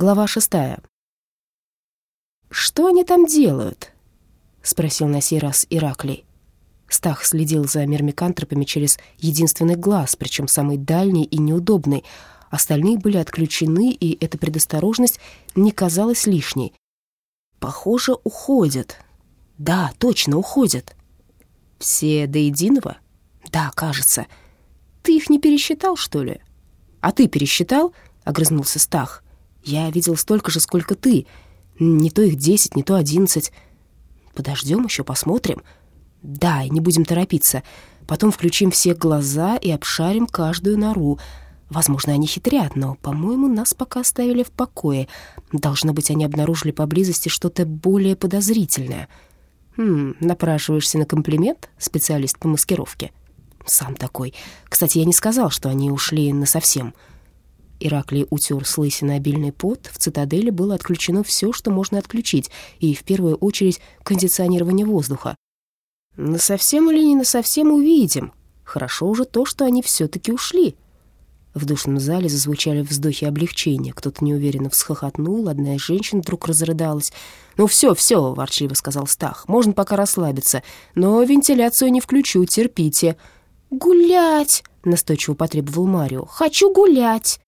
Глава шестая. «Что они там делают?» — спросил на сей раз Ираклий. Стах следил за мирмикантропами через единственный глаз, причем самый дальний и неудобный. Остальные были отключены, и эта предосторожность не казалась лишней. «Похоже, уходят. Да, точно, уходят». «Все до единого?» «Да, кажется. Ты их не пересчитал, что ли?» «А ты пересчитал?» — огрызнулся Стах. Я видел столько же, сколько ты. Не то их десять, не то одиннадцать. Подождем еще, посмотрим. Да, и не будем торопиться. Потом включим все глаза и обшарим каждую нору. Возможно, они хитрят, но, по-моему, нас пока оставили в покое. Должно быть, они обнаружили поблизости что-то более подозрительное. Хм, напрашиваешься на комплимент, специалист по маскировке? Сам такой. Кстати, я не сказал, что они ушли насовсем. совсем. Ираклий утер с лысины обильный пот. В цитадели было отключено все, что можно отключить, и в первую очередь кондиционирование воздуха. На совсем или не на совсем увидим. Хорошо уже то, что они все-таки ушли. В душном зале зазвучали вздохи облегчения. Кто-то неуверенно всхохотнул, одна из женщин вдруг разрыдалась. «Ну все, все», — ворчливо сказал Стах, — «можно пока расслабиться, но вентиляцию не включу, терпите». «Гулять!» — настойчиво потребовал Марио. «Хочу гулять!»